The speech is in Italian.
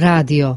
radio.